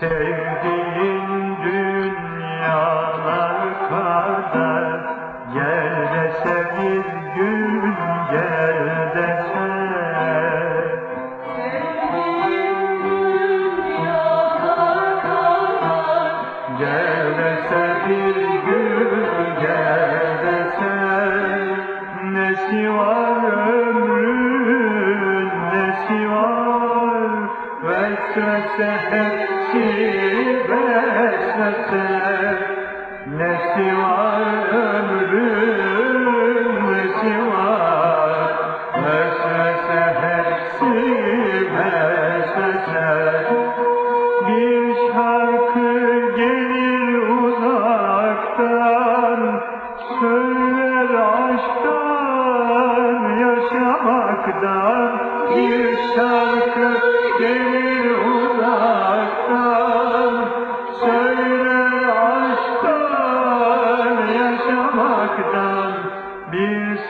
Sevdiğin dünyalar kadar Gel dese bir gün gel dese Sevdiğin dünyalar kadar Gel dese bir gün gel dese Nesi var ömrüm Nesi var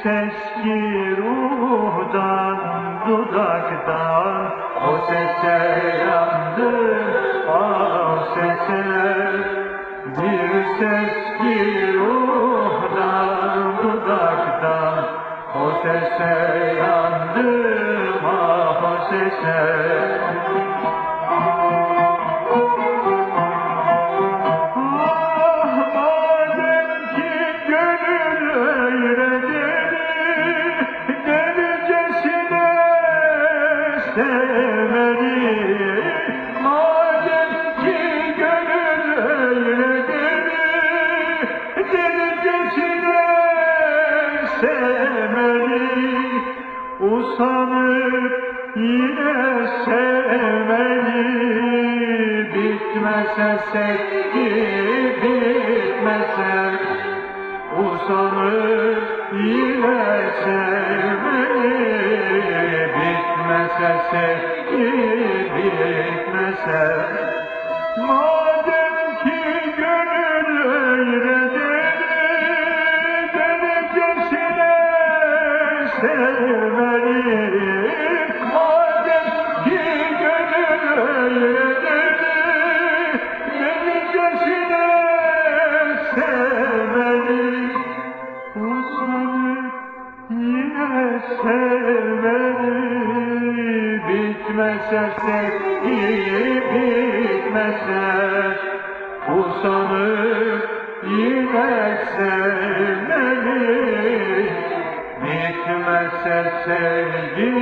ses ki ruhdan dudaktan O sese yandım ah o sese. Bir ses ki ruhdan dudaktan O sese yandım ah o sese Usanıp yine sevmeli Bitmese sevgi bitmese Bitmese sevgi bitmese Madem ki gönül öyle deli Delicesine sevmeli Madem ki gönül öyle deli Delicesine sevmeli Usanıp yine sevmeli Bitmese sevgi bitmese Usanıp yine sevmeli Bitmese sevgi